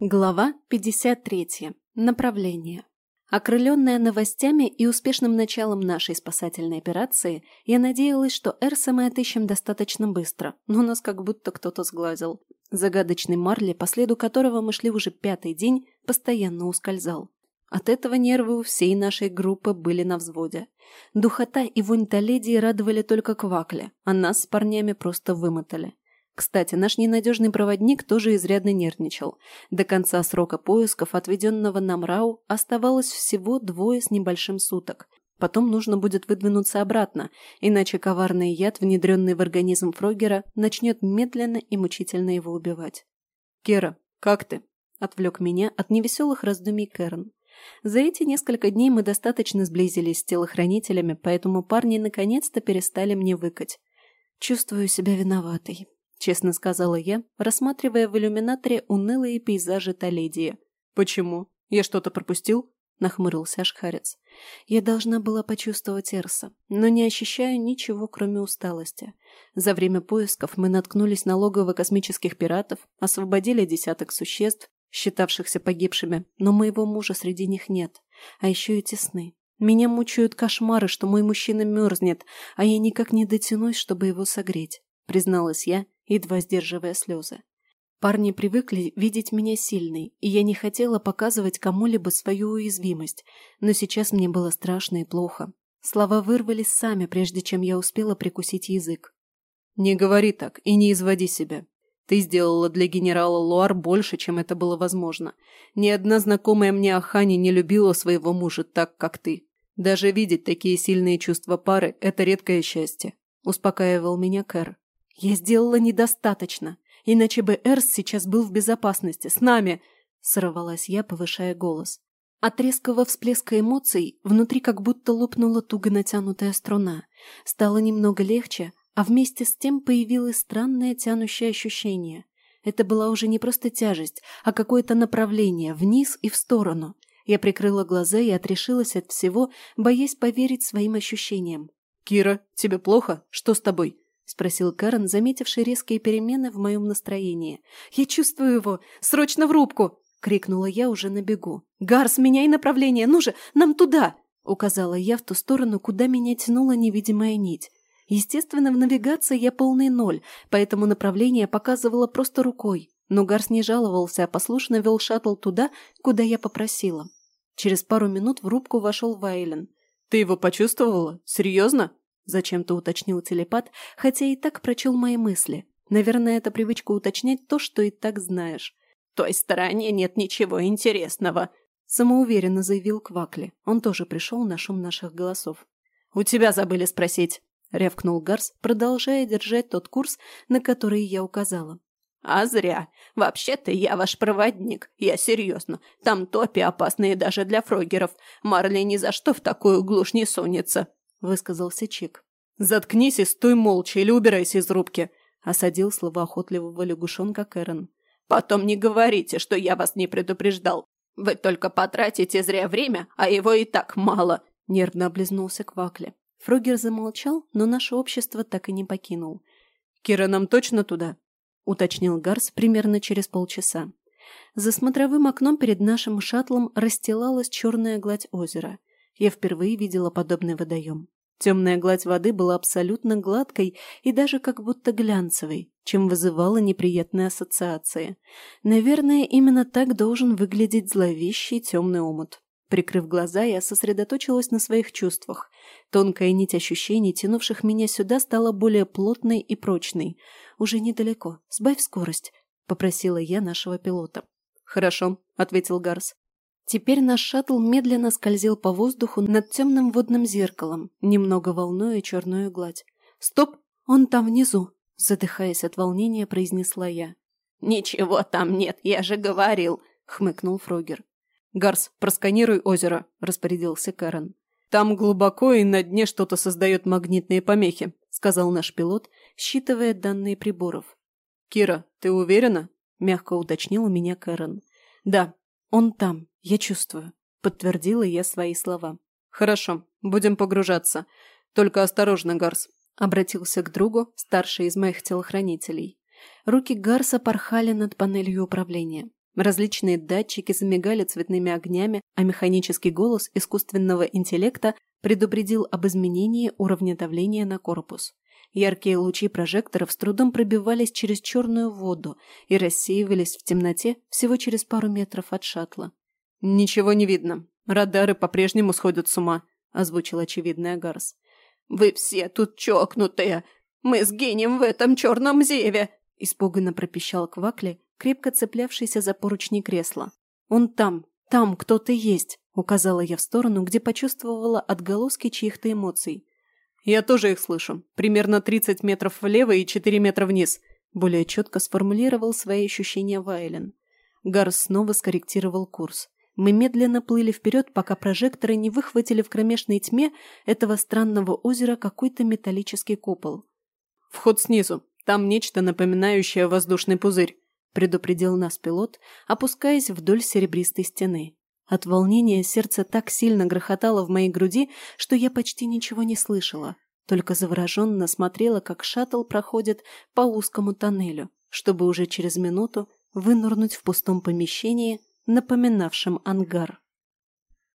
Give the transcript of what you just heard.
Глава 53. Направление. Окрыленная новостями и успешным началом нашей спасательной операции, я надеялась, что Эрса мы отыщем достаточно быстро, но нас как будто кто-то сглазил. Загадочный Марли, по следу которого мы шли уже пятый день, постоянно ускользал. От этого нервы у всей нашей группы были на взводе. Духота и вонь Толедии радовали только Квакле, а нас с парнями просто вымотали. Кстати, наш ненадежный проводник тоже изрядно нервничал. До конца срока поисков, отведенного нам Рау, оставалось всего двое с небольшим суток. Потом нужно будет выдвинуться обратно, иначе коварный яд, внедренный в организм Фрогера, начнет медленно и мучительно его убивать. «Кера, как ты?» – отвлек меня от невеселых раздумий Кэрон. За эти несколько дней мы достаточно сблизились с телохранителями, поэтому парни наконец-то перестали мне выкать. Чувствую себя виноватой честно сказала я, рассматривая в иллюминаторе унылые пейзажи Толедии. «Почему? Я что-то пропустил?» – нахмурился Ашхарец. «Я должна была почувствовать Эрса, но не ощущаю ничего, кроме усталости. За время поисков мы наткнулись на логово космических пиратов, освободили десяток существ, считавшихся погибшими, но моего мужа среди них нет, а еще и тесны. Меня мучают кошмары, что мой мужчина мерзнет, а я никак не дотянусь, чтобы его согреть», – призналась я, едва сдерживая слезы. Парни привыкли видеть меня сильной, и я не хотела показывать кому-либо свою уязвимость, но сейчас мне было страшно и плохо. Слова вырвались сами, прежде чем я успела прикусить язык. «Не говори так и не изводи себя. Ты сделала для генерала Луар больше, чем это было возможно. Ни одна знакомая мне Ахани не любила своего мужа так, как ты. Даже видеть такие сильные чувства пары – это редкое счастье», – успокаивал меня Кэр. «Я сделала недостаточно, иначе бы Эрс сейчас был в безопасности, с нами!» – сорвалась я, повышая голос. От резкого всплеска эмоций внутри как будто лопнула туго натянутая струна. Стало немного легче, а вместе с тем появилось странное тянущее ощущение. Это была уже не просто тяжесть, а какое-то направление, вниз и в сторону. Я прикрыла глаза и отрешилась от всего, боясь поверить своим ощущениям. «Кира, тебе плохо? Что с тобой?» — спросил Карен, заметивший резкие перемены в моем настроении. «Я чувствую его! Срочно в рубку!» — крикнула я уже на бегу. «Гарс, меняй направление! Ну же, нам туда!» — указала я в ту сторону, куда меня тянула невидимая нить. Естественно, в навигации я полный ноль, поэтому направление показывало просто рукой. Но Гарс не жаловался, а послушно вел шаттл туда, куда я попросила. Через пару минут в рубку вошел Вайлен. «Ты его почувствовала? Серьезно?» Зачем-то уточнил телепат, хотя и так прочел мои мысли. Наверное, это привычка уточнять то, что и так знаешь. «В той стороне нет ничего интересного», — самоуверенно заявил Квакли. Он тоже пришел на шум наших голосов. «У тебя забыли спросить», — рявкнул Гарс, продолжая держать тот курс, на который я указала. «А зря. Вообще-то я ваш проводник. Я серьезно. Там топи опасные даже для фрогеров. Марли ни за что в такую глушь не сунется», – высказался Чик. «Заткнись и стой молча или убирайся из рубки», – осадил словоохотливого лягушонка Кэрон. «Потом не говорите, что я вас не предупреждал. Вы только потратите зря время, а его и так мало», – нервно облизнулся Квакли. Фрогер замолчал, но наше общество так и не покинул. «Кира, нам точно туда?» – уточнил Гарс примерно через полчаса. За смотровым окном перед нашим шаттлом расстилалась черная гладь озера – я впервые видела подобный водоем. Темная гладь воды была абсолютно гладкой и даже как будто глянцевой, чем вызывала неприятные ассоциации. Наверное, именно так должен выглядеть зловещий темный омут. Прикрыв глаза, я сосредоточилась на своих чувствах. Тонкая нить ощущений, тянувших меня сюда, стала более плотной и прочной. «Уже недалеко. Сбавь скорость», — попросила я нашего пилота. «Хорошо», — ответил Гарс. Теперь наш шаттл медленно скользил по воздуху над темным водным зеркалом, немного волнуя черную гладь. «Стоп! Он там внизу!» Задыхаясь от волнения, произнесла я. «Ничего там нет, я же говорил!» — хмыкнул Фрогер. «Гарс, просканируй озеро», — распорядился Кэрон. «Там глубоко и на дне что-то создает магнитные помехи», — сказал наш пилот, считывая данные приборов. «Кира, ты уверена?» — мягко уточнила меня Кэрон. «Да, он там, я чувствую», — подтвердила я свои слова. «Хорошо, будем погружаться. Только осторожно, Гарс. Обратился к другу, старший из моих телохранителей. Руки Гарса порхали над панелью управления. Различные датчики замигали цветными огнями, а механический голос искусственного интеллекта предупредил об изменении уровня давления на корпус. Яркие лучи прожекторов с трудом пробивались через черную воду и рассеивались в темноте всего через пару метров от шаттла. «Ничего не видно. Радары по-прежнему сходят с ума», – озвучил очевидный Агарс. «Вы все тут чокнутые! Мы с гением в этом черном зеве!» – испуганно пропищал Квакли, крепко цеплявшийся за поручни кресла. «Он там, там кто-то есть!» – указала я в сторону, где почувствовала отголоски чьих-то эмоций. «Я тоже их слышу. Примерно 30 метров влево и 4 метра вниз», – более четко сформулировал свои ощущения Вайлен. Гарс снова скорректировал курс. Мы медленно плыли вперед, пока прожекторы не выхватили в кромешной тьме этого странного озера какой-то металлический купол. «Вход снизу. Там нечто напоминающее воздушный пузырь», – предупредил нас пилот, опускаясь вдоль серебристой стены. От волнения сердце так сильно грохотало в моей груди, что я почти ничего не слышала, только завороженно смотрела, как шаттл проходит по узкому тоннелю, чтобы уже через минуту вынырнуть в пустом помещении напоминавшим ангар.